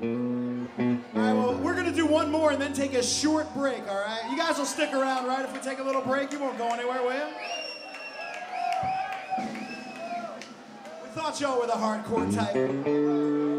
right, well, we're gonna do one more and then take a short break, all right? You guys will stick around, right? If we take a little break, you won't go anywhere, will you? We thought y'all were the hardcore type.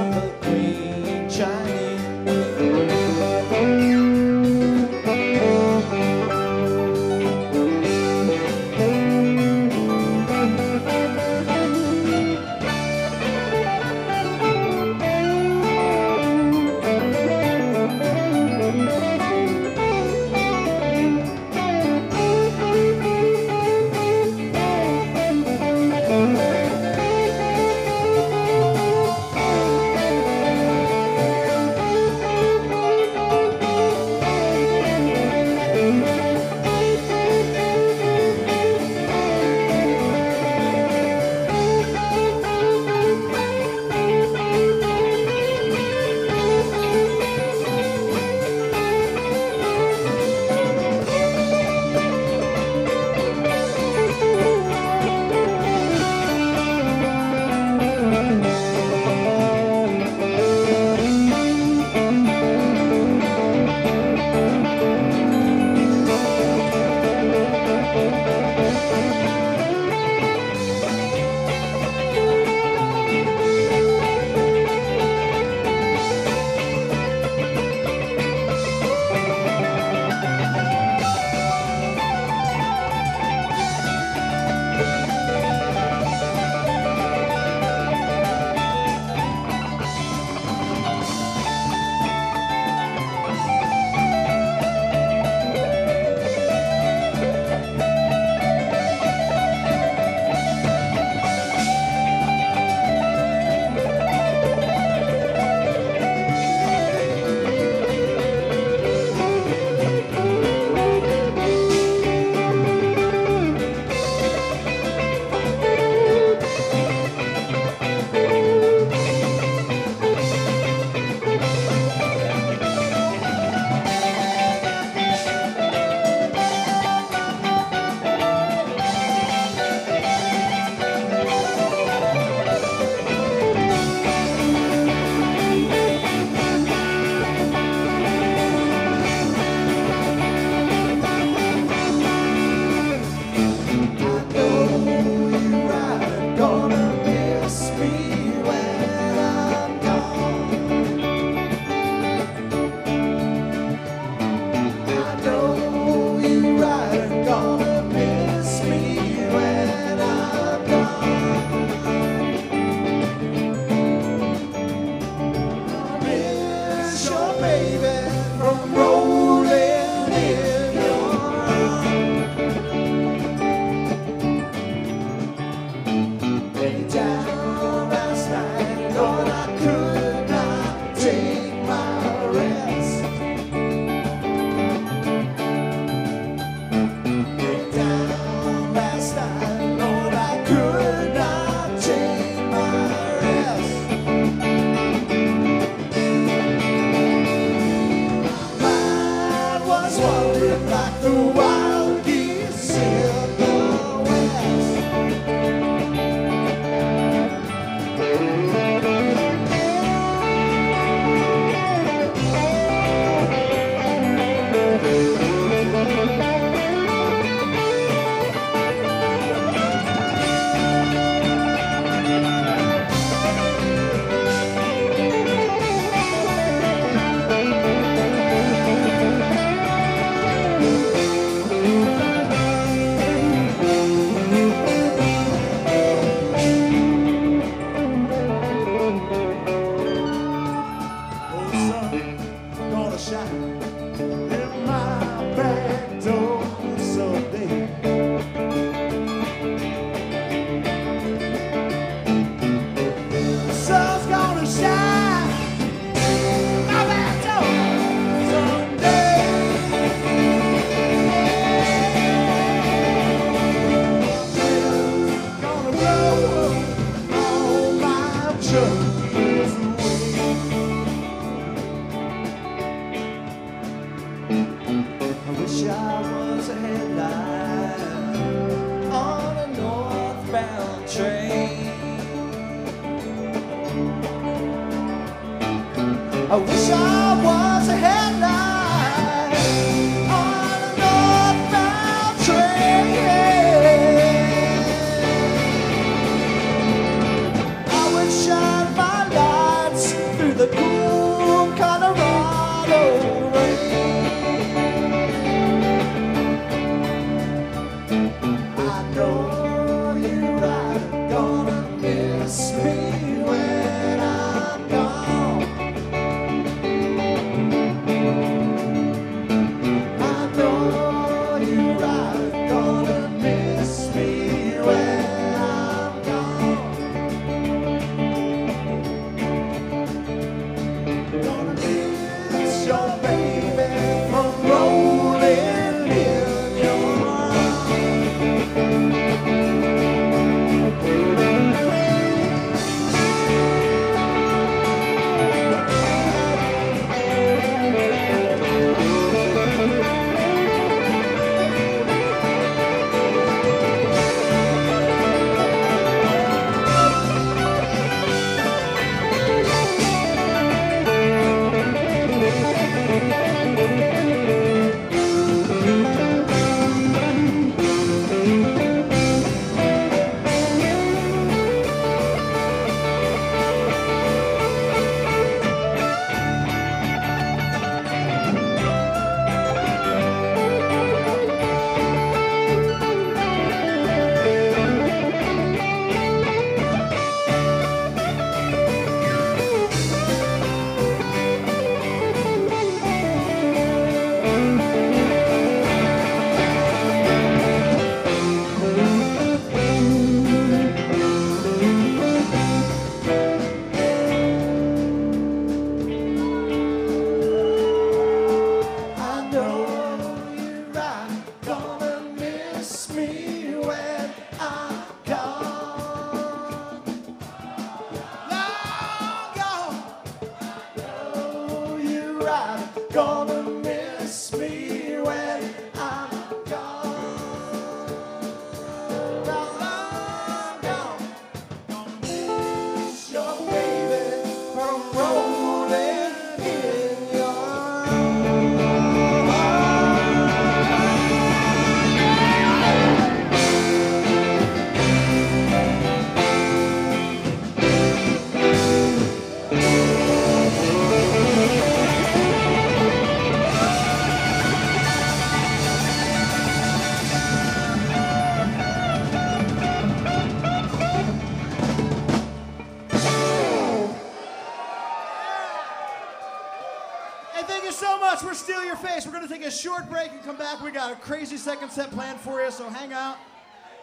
love. I wish I a short break and come back. We got a crazy second set planned for you, so hang out.